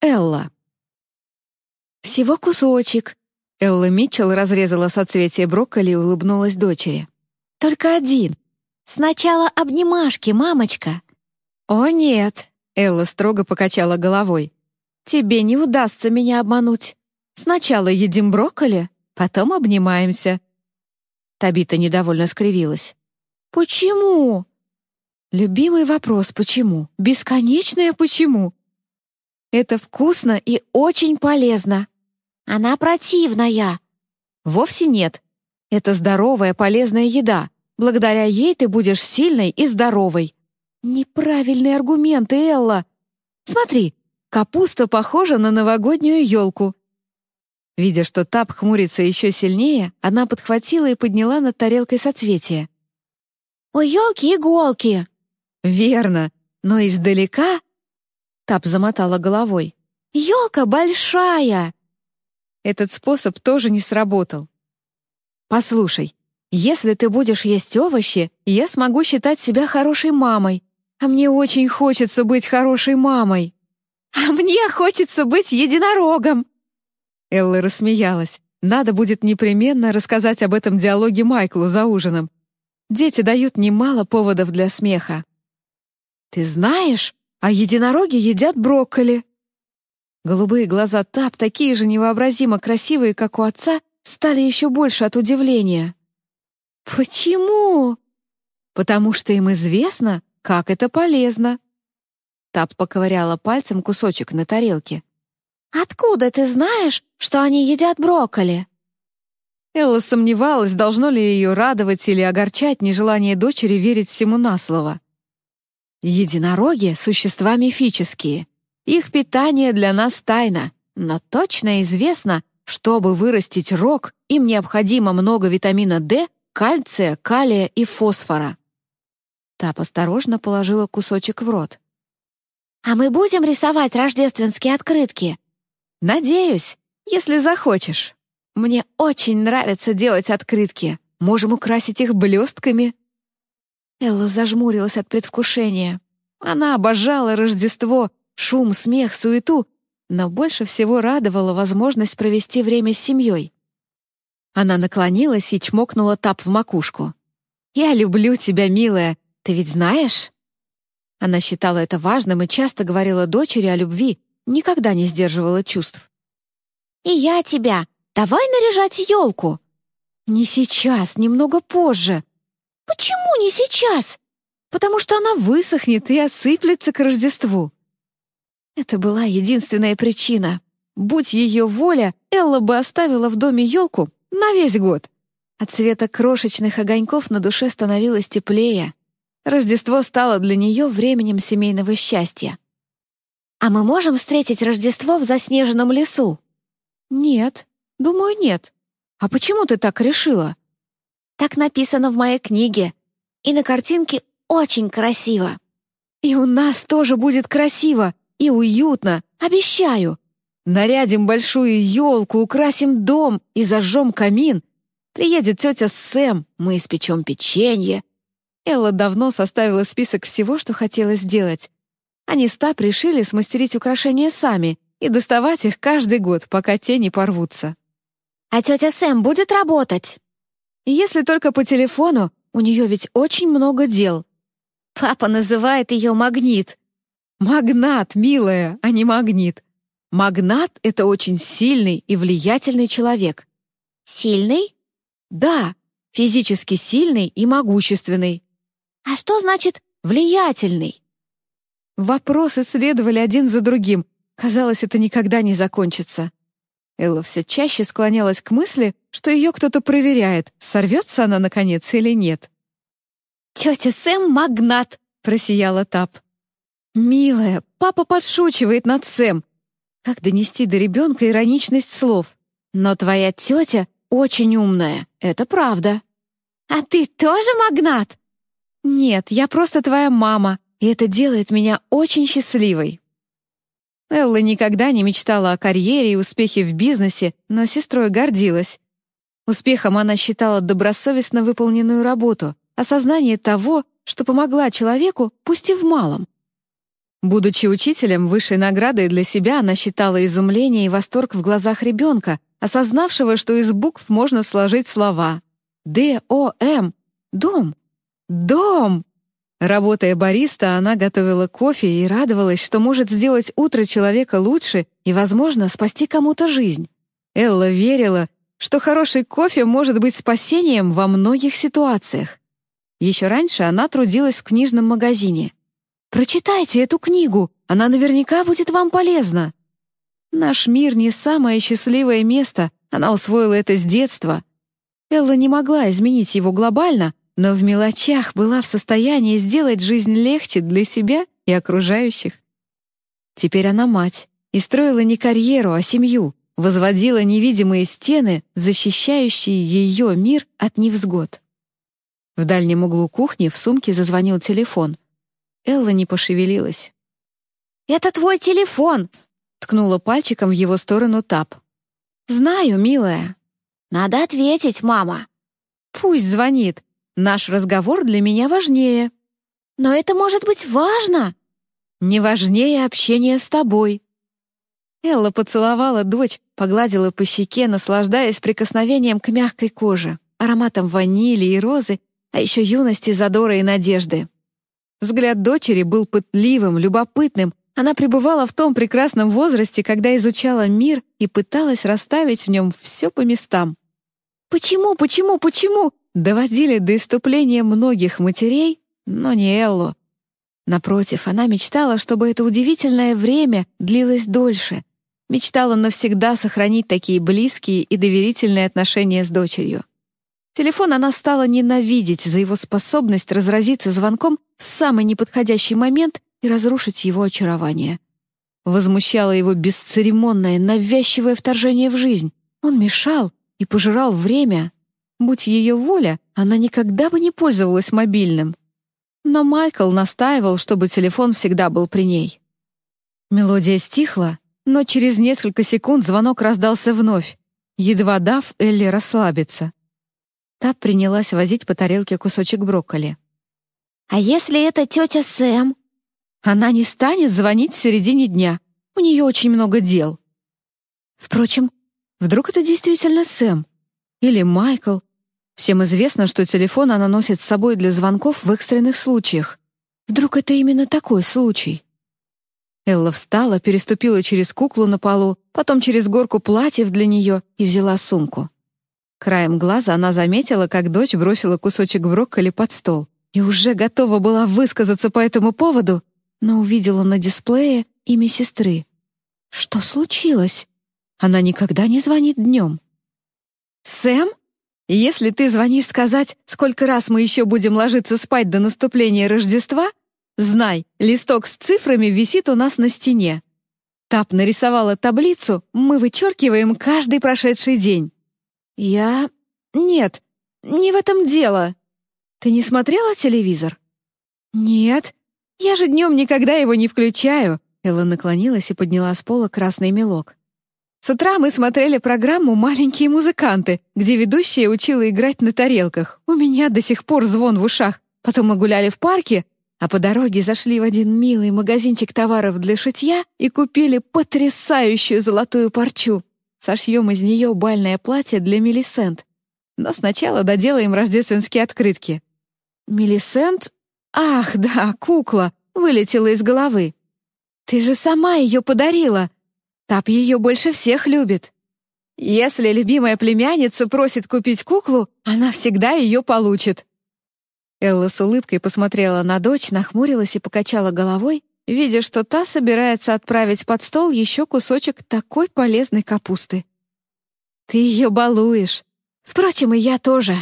Элла. «Всего кусочек». Элла Митчелл разрезала соцветие брокколи и улыбнулась дочери. «Только один. Сначала обнимашки, мамочка». «О, нет», — Элла строго покачала головой. «Тебе не удастся меня обмануть. Сначала едим брокколи, потом обнимаемся». Табита недовольно скривилась. «Почему?» Любимый вопрос «почему?» Бесконечное «почему?» Это вкусно и очень полезно. Она противная. Вовсе нет. Это здоровая, полезная еда. Благодаря ей ты будешь сильной и здоровой. Неправильные аргументы, Элла. Смотри, капуста похожа на новогоднюю елку. Видя, что Тап хмурится еще сильнее, она подхватила и подняла над тарелкой соцветия. «У елки иголки!» «Верно, но издалека...» Тап замотала головой. «Елка большая!» Этот способ тоже не сработал. «Послушай, если ты будешь есть овощи, я смогу считать себя хорошей мамой, а мне очень хочется быть хорошей мамой. А мне хочется быть единорогом!» Элла рассмеялась. «Надо будет непременно рассказать об этом диалоге Майклу за ужином. Дети дают немало поводов для смеха. «Ты знаешь, а единороги едят брокколи!» Голубые глаза Тап, такие же невообразимо красивые, как у отца, стали еще больше от удивления. «Почему?» «Потому что им известно, как это полезно». Тап поковыряла пальцем кусочек на тарелке. «Откуда ты знаешь, что они едят брокколи?» Элла сомневалась, должно ли ее радовать или огорчать нежелание дочери верить всему на слово. Единороги — существа мифические. Их питание для нас тайна, но точно известно, чтобы вырастить рог, им необходимо много витамина D, кальция, калия и фосфора. Тап осторожно положила кусочек в рот. «А мы будем рисовать рождественские открытки?» «Надеюсь, если захочешь. Мне очень нравится делать открытки. Можем украсить их блестками». Элла зажмурилась от предвкушения. Она обожала Рождество, шум, смех, суету, но больше всего радовала возможность провести время с семьей. Она наклонилась и чмокнула Тап в макушку. «Я люблю тебя, милая, ты ведь знаешь?» Она считала это важным и часто говорила дочери о любви, никогда не сдерживала чувств. «И я тебя. Давай наряжать елку». «Не сейчас, немного позже», «Почему не сейчас?» «Потому что она высохнет и осыплется к Рождеству». Это была единственная причина. Будь ее воля, Элла бы оставила в доме елку на весь год. От цвета крошечных огоньков на душе становилось теплее. Рождество стало для нее временем семейного счастья. «А мы можем встретить Рождество в заснеженном лесу?» «Нет, думаю, нет. А почему ты так решила?» Так написано в моей книге. И на картинке очень красиво. И у нас тоже будет красиво и уютно, обещаю. Нарядим большую елку, украсим дом и зажжем камин. Приедет тетя Сэм, мы испечем печенье. Элла давно составила список всего, что хотела сделать. Они с Тап решили смастерить украшения сами и доставать их каждый год, пока те не порвутся. «А тетя Сэм будет работать?» Если только по телефону, у нее ведь очень много дел. Папа называет ее магнит. Магнат, милая, а не магнит. Магнат — это очень сильный и влиятельный человек. Сильный? Да, физически сильный и могущественный. А что значит «влиятельный»? Вопросы следовали один за другим. Казалось, это никогда не закончится. Элла все чаще склонялась к мысли, что ее кто-то проверяет, сорвется она, наконец, или нет. «Тетя Сэм — магнат!» — просияла Тап. «Милая, папа подшучивает над Сэм. Как донести до ребенка ироничность слов? Но твоя тетя очень умная, это правда». «А ты тоже магнат?» «Нет, я просто твоя мама, и это делает меня очень счастливой». Элла никогда не мечтала о карьере и успехе в бизнесе, но сестрой гордилась. Успехом она считала добросовестно выполненную работу, осознание того, что помогла человеку, пусть и в малом. Будучи учителем, высшей наградой для себя она считала изумление и восторг в глазах ребенка, осознавшего, что из букв можно сложить слова «Д-О-М» — «Дом». «Дом!» Работая бариста, она готовила кофе и радовалась, что может сделать утро человека лучше и, возможно, спасти кому-то жизнь. Элла верила, что хороший кофе может быть спасением во многих ситуациях. Еще раньше она трудилась в книжном магазине. «Прочитайте эту книгу, она наверняка будет вам полезна». Наш мир не самое счастливое место, она усвоила это с детства. Элла не могла изменить его глобально, но в мелочах была в состоянии сделать жизнь легче для себя и окружающих. Теперь она мать и строила не карьеру, а семью, возводила невидимые стены, защищающие ее мир от невзгод. В дальнем углу кухни в сумке зазвонил телефон. Элла не пошевелилась. «Это твой телефон!» — ткнула пальчиком в его сторону Тап. «Знаю, милая». «Надо ответить, мама». «Пусть звонит. Наш разговор для меня важнее». «Но это может быть важно!» «Не важнее общения с тобой». Элла поцеловала дочь, погладила по щеке, наслаждаясь прикосновением к мягкой коже, ароматом ванили и розы, а еще юности, задора и надежды. Взгляд дочери был пытливым, любопытным. Она пребывала в том прекрасном возрасте, когда изучала мир и пыталась расставить в нем все по местам. «Почему, почему, почему?» Доводили до иступления многих матерей, но не Эллу. Напротив, она мечтала, чтобы это удивительное время длилось дольше. Мечтала навсегда сохранить такие близкие и доверительные отношения с дочерью. Телефон она стала ненавидеть за его способность разразиться звонком в самый неподходящий момент и разрушить его очарование. Возмущало его бесцеремонное, навязчивое вторжение в жизнь. Он мешал и пожирал время, Будь ее воля, она никогда бы не пользовалась мобильным. Но Майкл настаивал, чтобы телефон всегда был при ней. Мелодия стихла, но через несколько секунд звонок раздался вновь, едва дав Элли расслабиться. Та принялась возить по тарелке кусочек брокколи. «А если это тетя Сэм?» «Она не станет звонить в середине дня. У нее очень много дел». Впрочем, вдруг это действительно Сэм? Или Майкл? Всем известно, что телефон она носит с собой для звонков в экстренных случаях. Вдруг это именно такой случай? Элла встала, переступила через куклу на полу, потом через горку платьев для нее и взяла сумку. Краем глаза она заметила, как дочь бросила кусочек брокколи под стол и уже готова была высказаться по этому поводу, но увидела на дисплее имя сестры. Что случилось? Она никогда не звонит днем. «Сэм?» Если ты звонишь сказать, сколько раз мы еще будем ложиться спать до наступления Рождества, знай, листок с цифрами висит у нас на стене. Тап нарисовала таблицу, мы вычеркиваем каждый прошедший день. Я... Нет, не в этом дело. Ты не смотрела телевизор? Нет, я же днем никогда его не включаю. Элла наклонилась и подняла с пола красный мелок. С утра мы смотрели программу «Маленькие музыканты», где ведущая учила играть на тарелках. У меня до сих пор звон в ушах. Потом мы гуляли в парке, а по дороге зашли в один милый магазинчик товаров для шитья и купили потрясающую золотую парчу. Сошьем из нее бальное платье для Мелисент. Но сначала доделаем рождественские открытки. Мелисент? Ах, да, кукла, вылетела из головы. Ты же сама ее подарила, Тап ее больше всех любит. Если любимая племянница просит купить куклу, она всегда ее получит. Элла с улыбкой посмотрела на дочь, нахмурилась и покачала головой, видя, что та собирается отправить под стол еще кусочек такой полезной капусты. «Ты ее балуешь. Впрочем, и я тоже.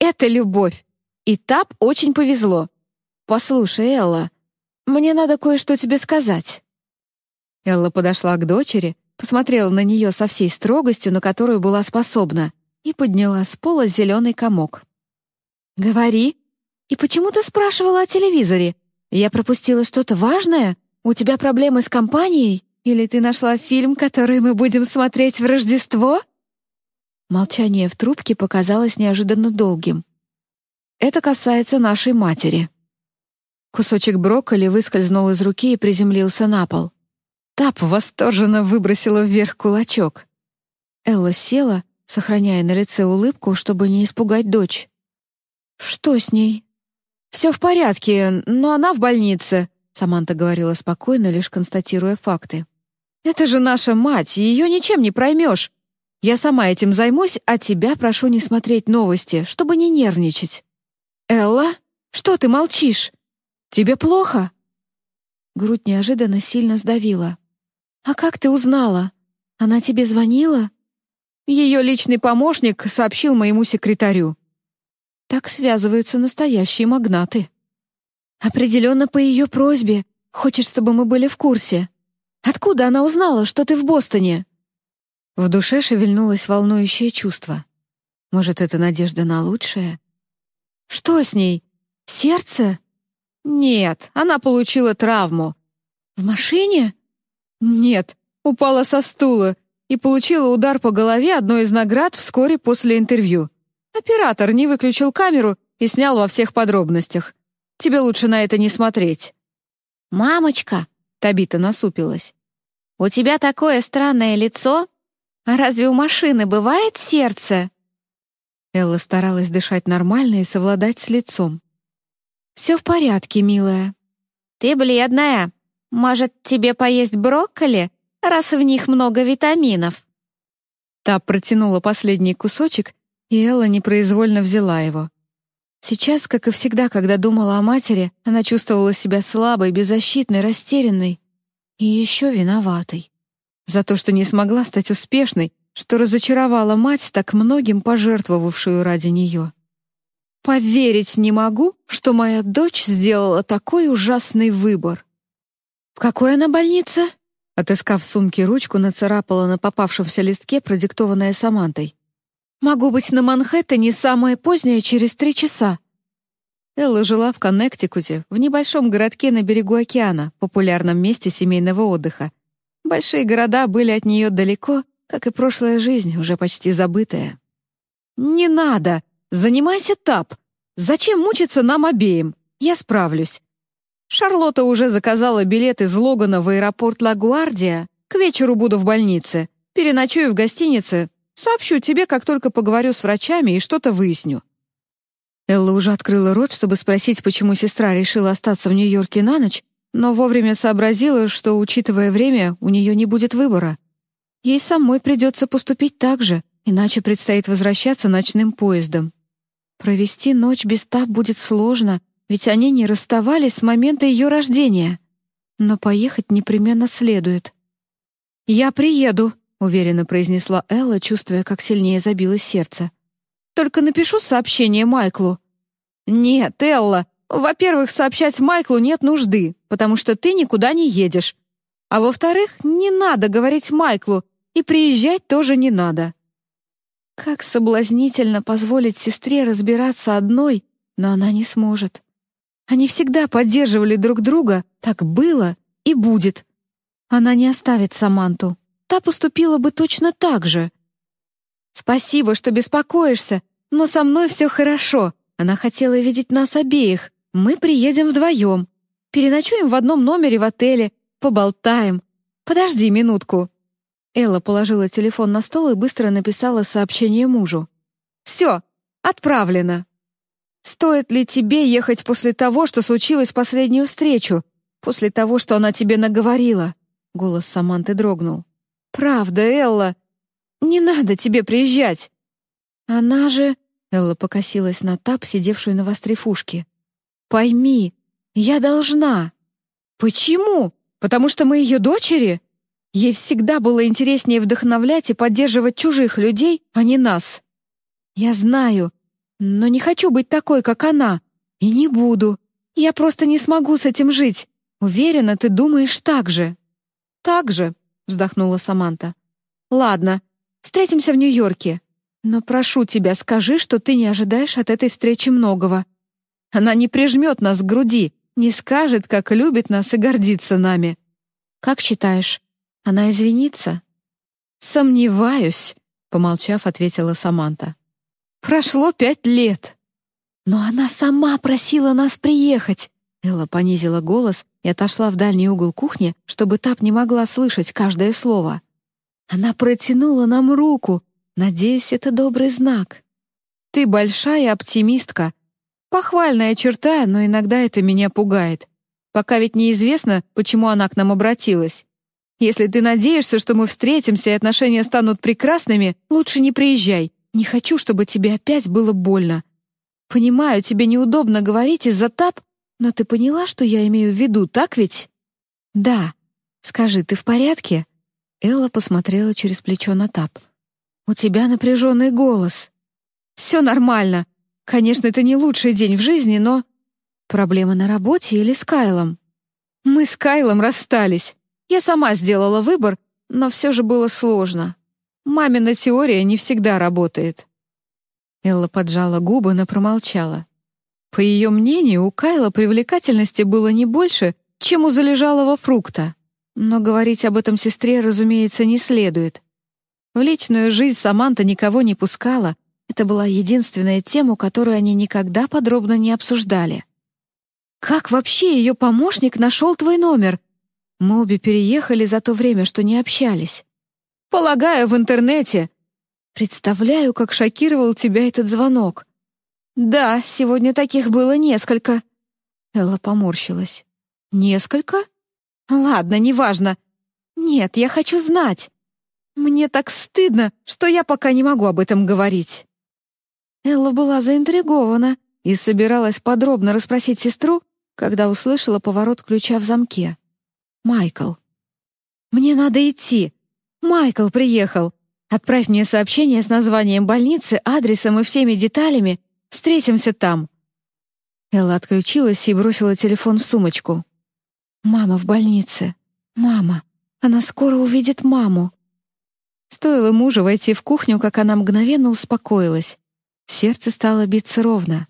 Это любовь. И Тап очень повезло. Послушай, Элла, мне надо кое-что тебе сказать». Элла подошла к дочери, посмотрела на нее со всей строгостью, на которую была способна, и подняла с пола зеленый комок. «Говори. И почему ты спрашивала о телевизоре? Я пропустила что-то важное? У тебя проблемы с компанией? Или ты нашла фильм, который мы будем смотреть в Рождество?» Молчание в трубке показалось неожиданно долгим. «Это касается нашей матери». Кусочек брокколи выскользнул из руки и приземлился на пол. Тап восторженно выбросила вверх кулачок. Элла села, сохраняя на лице улыбку, чтобы не испугать дочь. «Что с ней?» «Все в порядке, но она в больнице», — Саманта говорила спокойно, лишь констатируя факты. «Это же наша мать, ее ничем не проймешь. Я сама этим займусь, а тебя прошу не смотреть новости, чтобы не нервничать». «Элла, что ты молчишь? Тебе плохо?» Грудь неожиданно сильно сдавила. «А как ты узнала? Она тебе звонила?» Ее личный помощник сообщил моему секретарю. Так связываются настоящие магнаты. Определенно по ее просьбе. Хочет, чтобы мы были в курсе. Откуда она узнала, что ты в Бостоне? В душе шевельнулось волнующее чувство. Может, это надежда на лучшее? Что с ней? Сердце? Нет, она получила травму. В машине? Нет, упала со стула и получила удар по голове одной из наград вскоре после интервью. Оператор не выключил камеру и снял во всех подробностях. Тебе лучше на это не смотреть». «Мамочка!» — Табита насупилась. «У тебя такое странное лицо? А разве у машины бывает сердце?» Элла старалась дышать нормально и совладать с лицом. «Все в порядке, милая». «Ты бледная. Может, тебе поесть брокколи, раз в них много витаминов?» Та протянула последний кусочек и Элла непроизвольно взяла его. Сейчас, как и всегда, когда думала о матери, она чувствовала себя слабой, беззащитной, растерянной и еще виноватой. За то, что не смогла стать успешной, что разочаровала мать, так многим пожертвовавшую ради нее. Поверить не могу, что моя дочь сделала такой ужасный выбор. «В какой она больнице?» Отыскав в сумке ручку, нацарапала на попавшемся листке, продиктованное Самантой. Могу быть на Манхэттене самое позднее через три часа». Элла жила в Коннектикуте, в небольшом городке на берегу океана, популярном месте семейного отдыха. Большие города были от нее далеко, как и прошлая жизнь, уже почти забытая. «Не надо! Занимайся тап! Зачем мучиться нам обеим? Я справлюсь!» Шарлотта уже заказала билет из Логана в аэропорт Лагуардия. К вечеру буду в больнице. Переночую в гостинице, Сообщу тебе, как только поговорю с врачами и что-то выясню». Элла уже открыла рот, чтобы спросить, почему сестра решила остаться в Нью-Йорке на ночь, но вовремя сообразила, что, учитывая время, у нее не будет выбора. Ей самой придется поступить так же, иначе предстоит возвращаться ночным поездом. Провести ночь без Таб будет сложно, ведь они не расставались с момента ее рождения. Но поехать непременно следует. «Я приеду», — уверенно произнесла Элла, чувствуя, как сильнее забилось сердце. «Только напишу сообщение Майклу». «Нет, Элла, во-первых, сообщать Майклу нет нужды, потому что ты никуда не едешь. А во-вторых, не надо говорить Майклу, и приезжать тоже не надо». Как соблазнительно позволить сестре разбираться одной, но она не сможет. Они всегда поддерживали друг друга, так было и будет. Она не оставит Саманту та поступила бы точно так же. «Спасибо, что беспокоишься, но со мной все хорошо. Она хотела видеть нас обеих. Мы приедем вдвоем. Переночуем в одном номере в отеле, поболтаем. Подожди минутку». Элла положила телефон на стол и быстро написала сообщение мужу. «Все, отправлено». «Стоит ли тебе ехать после того, что случилось в последнюю встречу? После того, что она тебе наговорила?» Голос Саманты дрогнул. «Правда, Элла, не надо тебе приезжать!» «Она же...» — Элла покосилась на тап, сидевшую на вострефушке. «Пойми, я должна!» «Почему? Потому что мы ее дочери?» Ей всегда было интереснее вдохновлять и поддерживать чужих людей, а не нас. Я знаю, но не хочу быть такой, как она. И не буду. Я просто не смогу с этим жить. Уверена, ты думаешь так же. Так же, вздохнула Саманта. Ладно, встретимся в Нью-Йорке. Но прошу тебя, скажи, что ты не ожидаешь от этой встречи многого. Она не прижмет нас к груди, не скажет, как любит нас и гордится нами. Как считаешь, она извинится? Сомневаюсь, помолчав, ответила Саманта. Прошло пять лет. Но она сама просила нас приехать. Элла понизила голос и отошла в дальний угол кухни, чтобы Тап не могла слышать каждое слово. Она протянула нам руку. Надеюсь, это добрый знак. Ты большая оптимистка. Похвальная черта, но иногда это меня пугает. Пока ведь неизвестно, почему она к нам обратилась. Если ты надеешься, что мы встретимся и отношения станут прекрасными, лучше не приезжай. Не хочу, чтобы тебе опять было больно. Понимаю, тебе неудобно говорить из-за тап, но ты поняла, что я имею в виду, так ведь? Да. Скажи, ты в порядке? Элла посмотрела через плечо на тап. У тебя напряженный голос. Все нормально. Конечно, это не лучший день в жизни, но... Проблема на работе или с Кайлом? Мы с Кайлом расстались. Я сама сделала выбор, но все же было сложно. Мамина теория не всегда работает. Элла поджала губы, но промолчала. По ее мнению, у Кайла привлекательности было не больше, чем у залежалого фрукта. Но говорить об этом сестре, разумеется, не следует. В личную жизнь Саманта никого не пускала. Это была единственная тема, которую они никогда подробно не обсуждали. «Как вообще ее помощник нашел твой номер?» Мы обе переехали за то время, что не общались. «Полагаю, в интернете», Представляю, как шокировал тебя этот звонок. Да, сегодня таких было несколько. Элла поморщилась. Несколько? Ладно, неважно. Нет, я хочу знать. Мне так стыдно, что я пока не могу об этом говорить. Элла была заинтригована и собиралась подробно расспросить сестру, когда услышала поворот ключа в замке. Майкл. Мне надо идти. Майкл приехал. Отправь мне сообщение с названием больницы, адресом и всеми деталями. Встретимся там». Элла отключилась и бросила телефон в сумочку. «Мама в больнице. Мама. Она скоро увидит маму». Стоило мужу войти в кухню, как она мгновенно успокоилась. Сердце стало биться ровно.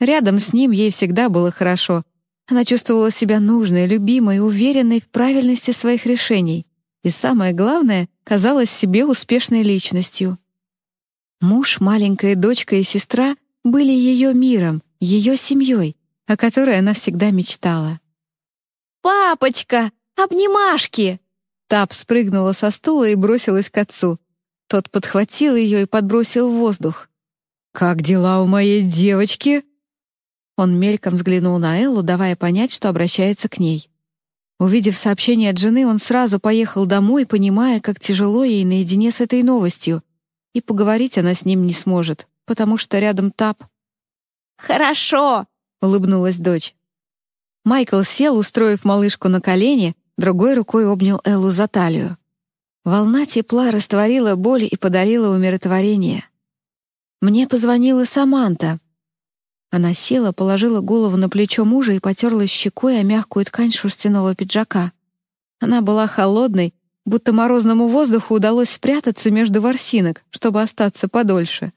Рядом с ним ей всегда было хорошо. Она чувствовала себя нужной, любимой, уверенной в правильности своих решений и, самое главное, казалась себе успешной личностью. Муж, маленькая дочка и сестра были ее миром, ее семьей, о которой она всегда мечтала. «Папочка, обнимашки!» Тап спрыгнула со стула и бросилась к отцу. Тот подхватил ее и подбросил в воздух. «Как дела у моей девочки?» Он мельком взглянул на Эллу, давая понять, что обращается к ней. Увидев сообщение от жены, он сразу поехал домой, понимая, как тяжело ей наедине с этой новостью. И поговорить она с ним не сможет, потому что рядом Тап. «Хорошо!» — улыбнулась дочь. Майкл сел, устроив малышку на колени, другой рукой обнял Эллу за талию. Волна тепла растворила боль и подарила умиротворение. Мне позвонила Саманта, она села, положила голову на плечо мужа и потерлась щекой о мягкую ткань шерстяного пиджака. Она была холодной, будто морозному воздуху удалось спрятаться между ворсинок, чтобы остаться подольше.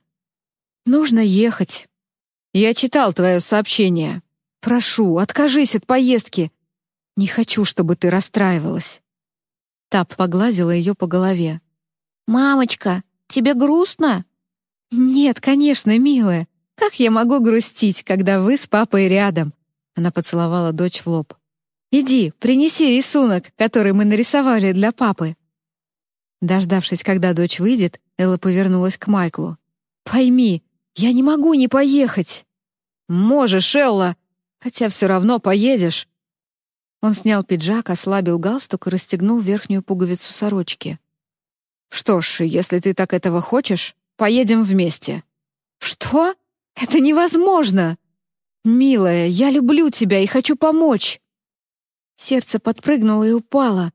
«Нужно ехать. Я читал твое сообщение. Прошу, откажись от поездки. Не хочу, чтобы ты расстраивалась». Тап погладила ее по голове. «Мамочка, тебе грустно?» «Нет, конечно, милая. Как я могу грустить, когда вы с папой рядом?» Она поцеловала дочь в лоб. «Иди, принеси рисунок, который мы нарисовали для папы». Дождавшись, когда дочь выйдет, Элла повернулась к Майклу. «Пойми, я не могу не поехать». «Можешь, Элла, хотя все равно поедешь». Он снял пиджак, ослабил галстук и расстегнул верхнюю пуговицу сорочки. «Что ж, если ты так этого хочешь, поедем вместе». «Что?» «Это невозможно!» «Милая, я люблю тебя и хочу помочь!» Сердце подпрыгнуло и упало.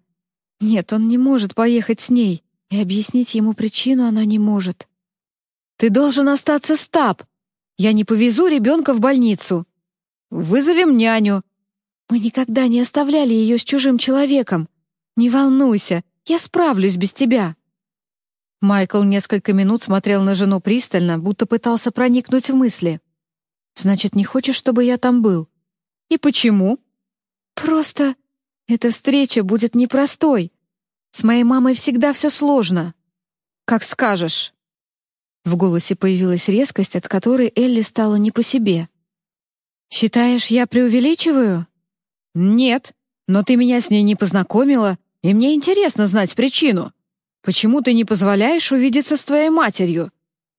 Нет, он не может поехать с ней, и объяснить ему причину она не может. «Ты должен остаться с Таб. Я не повезу ребенка в больницу. Вызовем няню. Мы никогда не оставляли ее с чужим человеком. Не волнуйся, я справлюсь без тебя». Майкл несколько минут смотрел на жену пристально, будто пытался проникнуть в мысли. «Значит, не хочешь, чтобы я там был?» «И почему?» «Просто эта встреча будет непростой. С моей мамой всегда все сложно». «Как скажешь». В голосе появилась резкость, от которой Элли стала не по себе. «Считаешь, я преувеличиваю?» «Нет, но ты меня с ней не познакомила, и мне интересно знать причину. Почему ты не позволяешь увидеться с твоей матерью?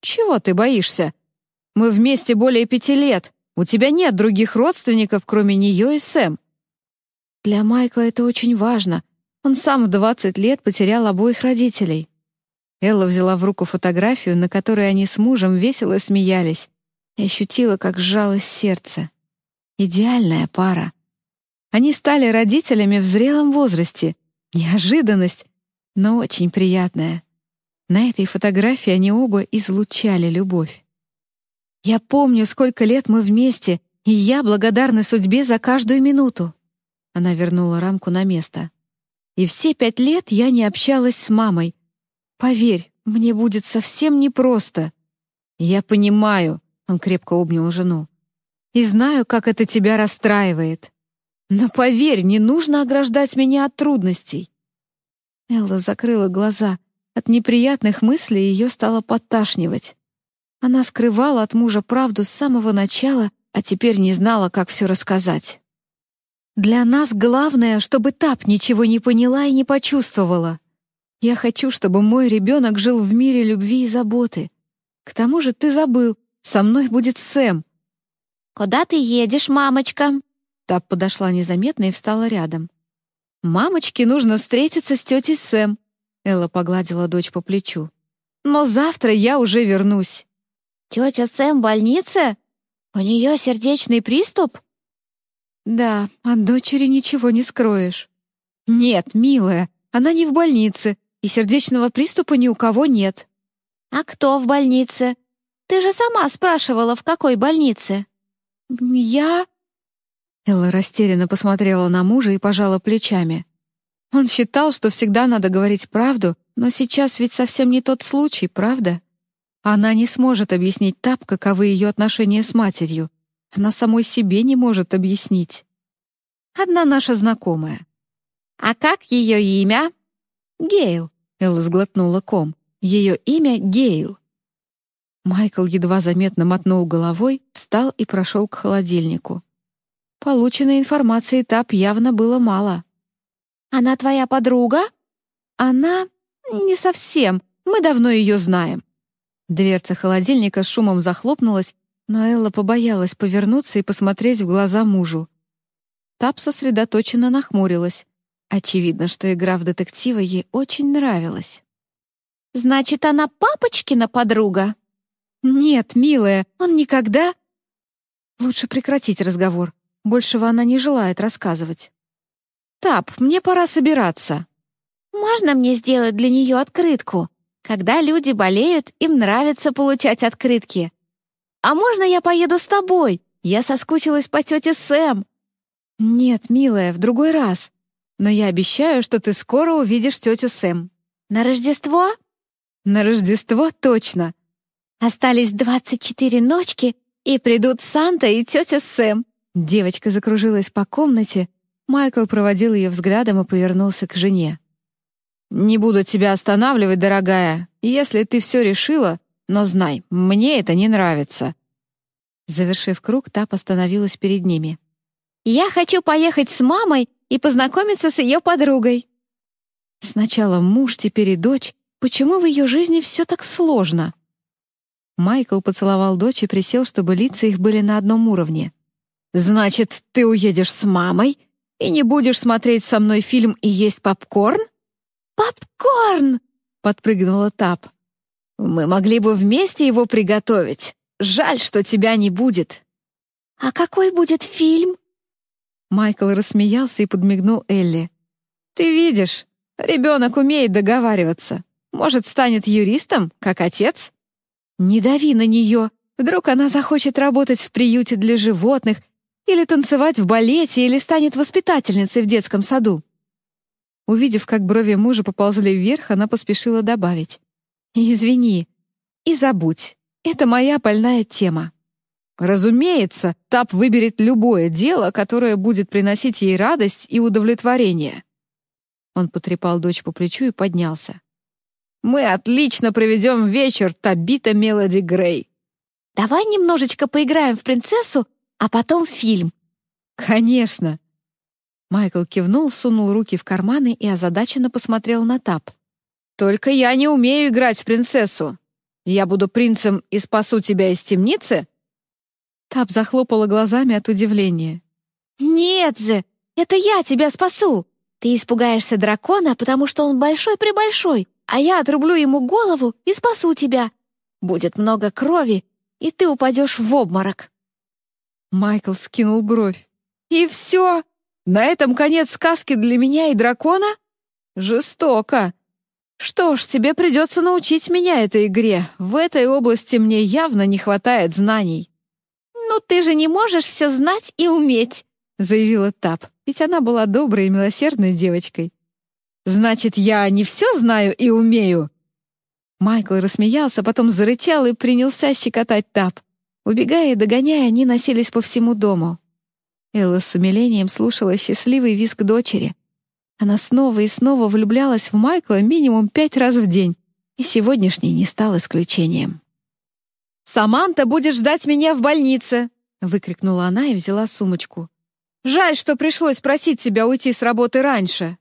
Чего ты боишься? Мы вместе более пяти лет. У тебя нет других родственников, кроме нее и Сэм. Для Майкла это очень важно. Он сам в 20 лет потерял обоих родителей. Элла взяла в руку фотографию, на которой они с мужем весело смеялись, и ощутила, как сжалось сердце. Идеальная пара. Они стали родителями в зрелом возрасте. Неожиданность, но очень приятная. На этой фотографии они оба излучали любовь. «Я помню, сколько лет мы вместе, и я благодарна судьбе за каждую минуту». Она вернула рамку на место. «И все пять лет я не общалась с мамой. Поверь, мне будет совсем непросто». «Я понимаю», — он крепко обнял жену. «И знаю, как это тебя расстраивает. Но поверь, не нужно ограждать меня от трудностей. Элла закрыла глаза. От неприятных мыслей ее стало подташнивать. Она скрывала от мужа правду с самого начала, а теперь не знала, как все рассказать. «Для нас главное, чтобы Тап ничего не поняла и не почувствовала. Я хочу, чтобы мой ребенок жил в мире любви и заботы. К тому же ты забыл, со мной будет Сэм». «Куда ты едешь, мамочка?» Тап подошла незаметно и встала рядом. «Мамочке нужно встретиться с тетей Сэм», — Элла погладила дочь по плечу. «Но завтра я уже вернусь». «Тетя Сэм в больнице? У нее сердечный приступ?» «Да, от дочери ничего не скроешь». «Нет, милая, она не в больнице, и сердечного приступа ни у кого нет». «А кто в больнице? Ты же сама спрашивала, в какой больнице?» «Я...» Элла растерянно посмотрела на мужа и пожала плечами. Он считал, что всегда надо говорить правду, но сейчас ведь совсем не тот случай, правда? Она не сможет объяснить Тап, каковы ее отношения с матерью. Она самой себе не может объяснить. Одна наша знакомая. «А как ее имя?» «Гейл», — Элла сглотнула ком. «Ее имя Гейл». Майкл едва заметно мотнул головой, встал и прошел к холодильнику. Полученной информации Тап явно было мало. «Она твоя подруга?» «Она... не совсем. Мы давно ее знаем». Дверца холодильника с шумом захлопнулась, но Элла побоялась повернуться и посмотреть в глаза мужу. Тап сосредоточенно нахмурилась. Очевидно, что игра в детектива ей очень нравилась. «Значит, она папочкина подруга?» «Нет, милая, он никогда...» Лучше прекратить разговор. Большего она не желает рассказывать. «Тап, мне пора собираться». «Можно мне сделать для нее открытку? Когда люди болеют, им нравится получать открытки. А можно я поеду с тобой? Я соскучилась по тете Сэм». «Нет, милая, в другой раз. Но я обещаю, что ты скоро увидишь тетю Сэм». «На Рождество?» «На Рождество точно». «Остались двадцать четыре ночки, и придут Санта и тетя Сэм. Девочка закружилась по комнате. Майкл проводил ее взглядом и повернулся к жене. «Не буду тебя останавливать, дорогая, если ты все решила, но знай, мне это не нравится». Завершив круг, та остановилась перед ними. «Я хочу поехать с мамой и познакомиться с ее подругой». «Сначала муж, теперь и дочь. Почему в ее жизни все так сложно?» Майкл поцеловал дочь и присел, чтобы лица их были на одном уровне. «Значит, ты уедешь с мамой и не будешь смотреть со мной фильм и есть попкорн?» «Попкорн!» — подпрыгнула Тап. «Мы могли бы вместе его приготовить. Жаль, что тебя не будет». «А какой будет фильм?» Майкл рассмеялся и подмигнул Элли. «Ты видишь, ребенок умеет договариваться. Может, станет юристом, как отец?» «Не дави на нее. Вдруг она захочет работать в приюте для животных или танцевать в балете, или станет воспитательницей в детском саду. Увидев, как брови мужа поползли вверх, она поспешила добавить. «Извини и забудь. Это моя больная тема». Разумеется, Тап выберет любое дело, которое будет приносить ей радость и удовлетворение. Он потрепал дочь по плечу и поднялся. «Мы отлично проведем вечер, Табита Мелоди Грей». «Давай немножечко поиграем в принцессу а потом фильм». «Конечно». Майкл кивнул, сунул руки в карманы и озадаченно посмотрел на Тап. «Только я не умею играть в принцессу. Я буду принцем и спасу тебя из темницы?» Тап захлопала глазами от удивления. «Нет же, это я тебя спасу! Ты испугаешься дракона, потому что он большой-пребольшой, а я отрублю ему голову и спасу тебя. Будет много крови, и ты упадешь в обморок». Майкл скинул бровь. «И все? На этом конец сказки для меня и дракона? Жестоко. Что ж, тебе придется научить меня этой игре. В этой области мне явно не хватает знаний». «Ну ты же не можешь все знать и уметь», — заявила Тап, ведь она была доброй и милосердной девочкой. «Значит, я не все знаю и умею?» Майкл рассмеялся, потом зарычал и принялся щекотать Тап. Убегая и догоняя, они носились по всему дому. Элла с умилением слушала счастливый визг дочери. Она снова и снова влюблялась в Майкла минимум пять раз в день, и сегодняшний не стал исключением. «Саманта будет ждать меня в больнице!» — выкрикнула она и взяла сумочку. «Жаль, что пришлось просить тебя уйти с работы раньше!»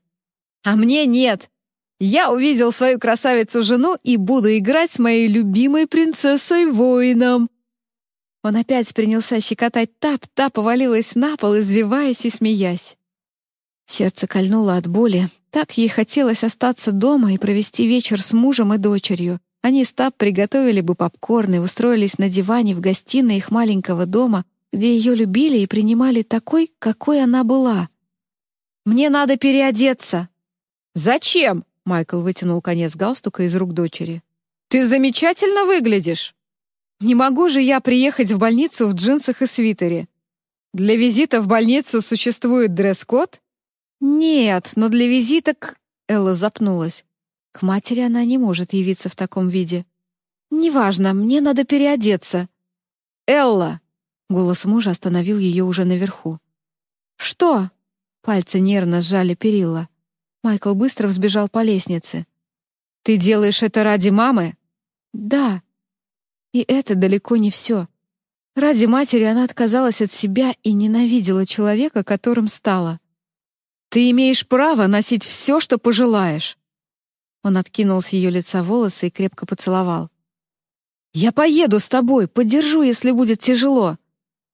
«А мне нет! Я увидел свою красавицу-жену и буду играть с моей любимой принцессой-воином!» Он опять принялся щекотать тап, та повалилась на пол, извиваясь и смеясь. Сердце кольнуло от боли. Так ей хотелось остаться дома и провести вечер с мужем и дочерью. Они с Тап приготовили бы попкорн и устроились на диване в гостиной их маленького дома, где ее любили и принимали такой, какой она была. «Мне надо переодеться». «Зачем?» — Майкл вытянул конец галстука из рук дочери. «Ты замечательно выглядишь!» Не могу же я приехать в больницу в джинсах и свитере. Для визита в больницу существует дресс-код? Нет, но для визита к... Элла запнулась. К матери она не может явиться в таком виде. Неважно, мне надо переодеться. Элла! Голос мужа остановил ее уже наверху. Что? Пальцы нервно сжали перила. Майкл быстро взбежал по лестнице. Ты делаешь это ради мамы? Да. И это далеко не все. Ради матери она отказалась от себя и ненавидела человека, которым стала. «Ты имеешь право носить все, что пожелаешь». Он откинул с ее лица волосы и крепко поцеловал. «Я поеду с тобой, поддержу, если будет тяжело.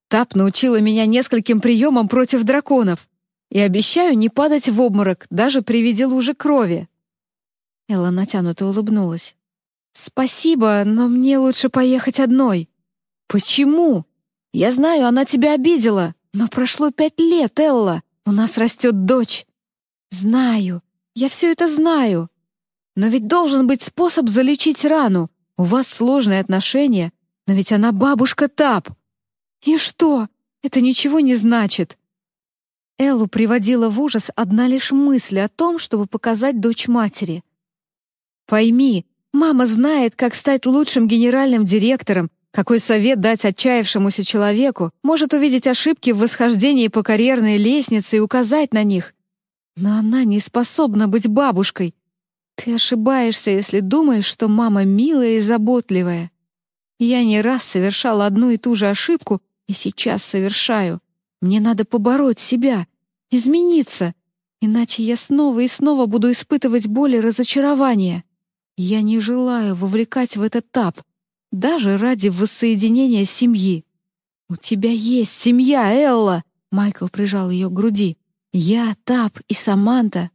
Тап научила меня нескольким приемам против драконов и обещаю не падать в обморок даже при виде лужи крови». Элла натянуто улыбнулась. «Спасибо, но мне лучше поехать одной». «Почему? Я знаю, она тебя обидела, но прошло пять лет, Элла. У нас растет дочь». «Знаю, я все это знаю. Но ведь должен быть способ залечить рану. У вас сложные отношения, но ведь она бабушка Тап». «И что? Это ничего не значит». Эллу приводила в ужас одна лишь мысль о том, чтобы показать дочь матери. «Пойми, Мама знает, как стать лучшим генеральным директором, какой совет дать отчаявшемуся человеку, может увидеть ошибки в восхождении по карьерной лестнице и указать на них. Но она не способна быть бабушкой. Ты ошибаешься, если думаешь, что мама милая и заботливая. Я не раз совершала одну и ту же ошибку, и сейчас совершаю. Мне надо побороть себя, измениться, иначе я снова и снова буду испытывать боль и разочарование. Я не желаю вовлекать в этот этап, даже ради воссоединения семьи. У тебя есть семья, Элла, Майкл прижал ее к груди. Я, Тап и Саманта.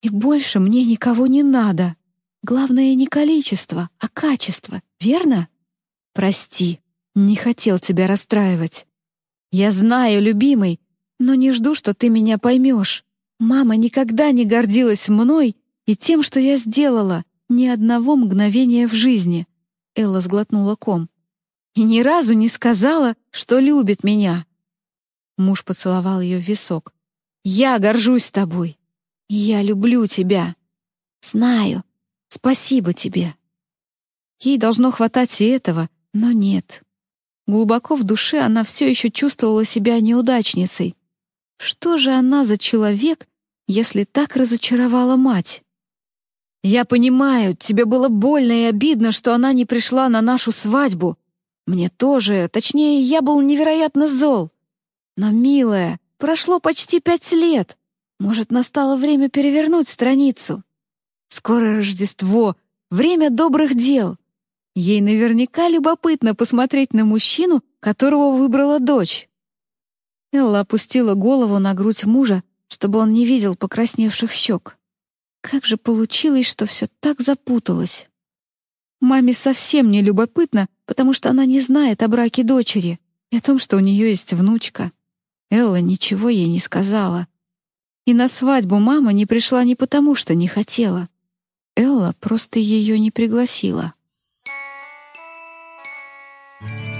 И больше мне никого не надо. Главное не количество, а качество, верно? Прости, не хотел тебя расстраивать. Я знаю, любимый, но не жду, что ты меня поймешь. Мама никогда не гордилась мной и тем, что я сделала ни одного мгновения в жизни. Элла сглотнула ком. И ни разу не сказала, что любит меня. Муж поцеловал ее в висок. Я горжусь тобой. Я люблю тебя. Знаю. Спасибо тебе. Ей должно хватать и этого, но нет. Глубоко в душе она все еще чувствовала себя неудачницей. Что же она за человек, если так разочаровала мать? «Я понимаю, тебе было больно и обидно, что она не пришла на нашу свадьбу. Мне тоже, точнее, я был невероятно зол. Но, милая, прошло почти пять лет. Может, настало время перевернуть страницу? Скоро Рождество, время добрых дел. Ей наверняка любопытно посмотреть на мужчину, которого выбрала дочь. Элла опустила голову на грудь мужа, чтобы он не видел покрасневших щек. Как же получилось, что все так запуталось? Маме совсем не любопытно, потому что она не знает о браке дочери и о том, что у нее есть внучка. Элла ничего ей не сказала. И на свадьбу мама не пришла не потому, что не хотела. Элла просто ее не пригласила. Thank you.